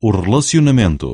o relacionamento.